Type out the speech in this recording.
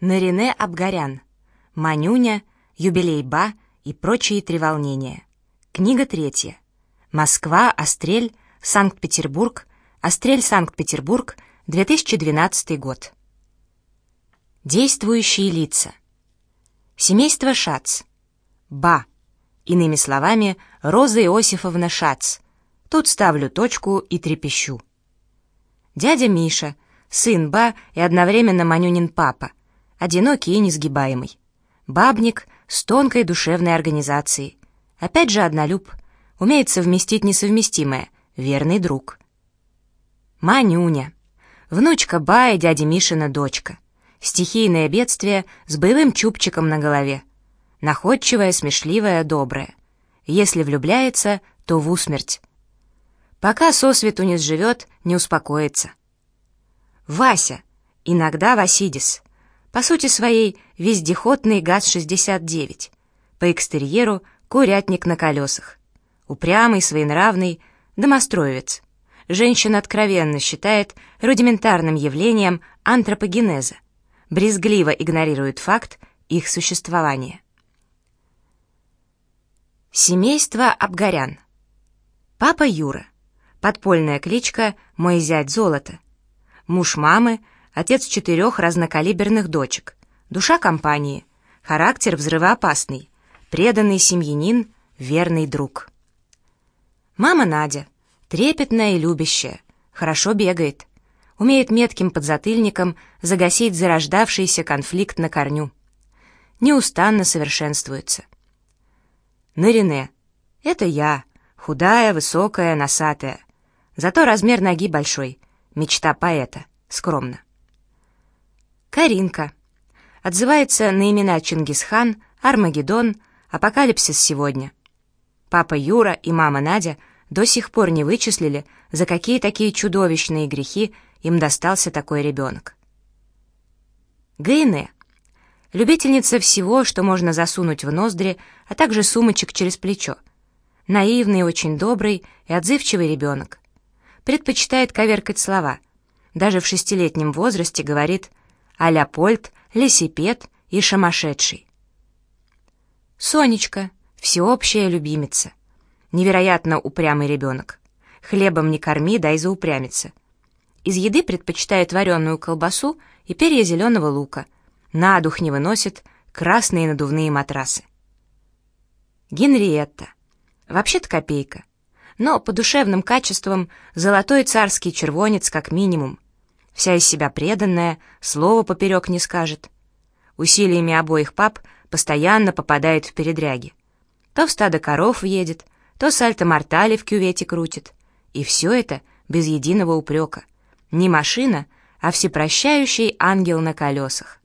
Нарине Абгарян, Манюня, Юбилей Ба и прочие треволнения. Книга третья. Москва, Острель, Санкт-Петербург, Острель, Санкт-Петербург, 2012 год. Действующие лица. Семейство Шац. Ба. Иными словами, Роза Иосифовна Шац. Тут ставлю точку и трепещу. Дядя Миша, сын Ба и одновременно Манюнин папа, одинокий и несгибаемый. Бабник с тонкой душевной организацией. Опять же однолюб, умеет совместить несовместимое, верный друг. Манюня, внучка Ба и дяди Мишина дочка. Стихийное бедствие с боевым чубчиком на голове. Находчивая, смешливая, добрая. Если влюбляется, то в усмерть. Пока сосвету не сживет, не успокоится. Вася, иногда Васидис. По сути своей, вездеходный ГАЗ-69. По экстерьеру курятник на колесах. Упрямый, своенравный, домостроевец. Женщина откровенно считает рудиментарным явлением антропогенеза. Брезгливо игнорирует факт их существования. Семейство Абгарян. Папа Юра. Подпольная кличка «Мой зять золото». Муж мамы, отец четырех разнокалиберных дочек. Душа компании. Характер взрывоопасный. Преданный семьянин, верный друг. Мама Надя. Трепетная и любящая. Хорошо бегает. Умеет метким подзатыльником загасить зарождавшийся конфликт на корню. Неустанно совершенствуется. Нарине. Это я. Худая, высокая, носатая. Зато размер ноги большой. Мечта поэта. Скромно. Каринка. Отзывается на имена Чингисхан, Армагеддон, Апокалипсис сегодня. Папа Юра и мама Надя до сих пор не вычислили, за какие такие чудовищные грехи им достался такой ребенок. Гейне. Любительница всего, что можно засунуть в ноздри, а также сумочек через плечо. Наивный, очень добрый и отзывчивый ребенок. Предпочитает коверкать слова. Даже в шестилетнем возрасте говорит «а Ляпольд», «лесипед» и «шамашедший». Сонечка, всеобщая любимица. Невероятно упрямый ребенок. Хлебом не корми, дай заупрямиться. Из еды предпочитает вареную колбасу и перья зеленого лука. На дух не выносит красные надувные матрасы. Генриетта. Вообще-то копейка. Но по душевным качествам золотой царский червонец как минимум. Вся из себя преданная, слова поперек не скажет. Усилиями обоих пап постоянно попадает в передряги. То в стадо коров въедет, то сальто-мортали в кювете крутит. И все это без единого упрека. Не машина, а всепрощающий ангел на колесах.